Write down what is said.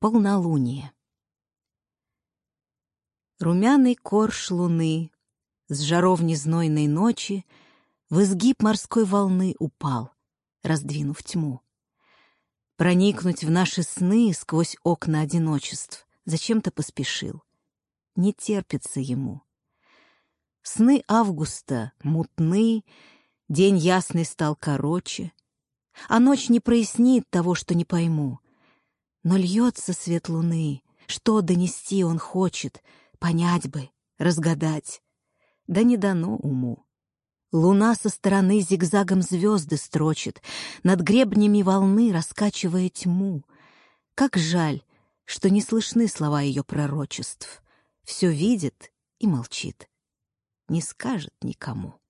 Полнолуние. Румяный корж луны с жаровни знойной ночи В изгиб морской волны упал, раздвинув тьму. Проникнуть в наши сны сквозь окна одиночеств Зачем-то поспешил. Не терпится ему. Сны августа мутны, День ясный стал короче, А ночь не прояснит того, что не пойму — но льется свет луны, что донести он хочет, понять бы, разгадать. Да не дано уму. Луна со стороны зигзагом звезды строчит, над гребнями волны раскачивая тьму. Как жаль, что не слышны слова ее пророчеств. Все видит и молчит, не скажет никому.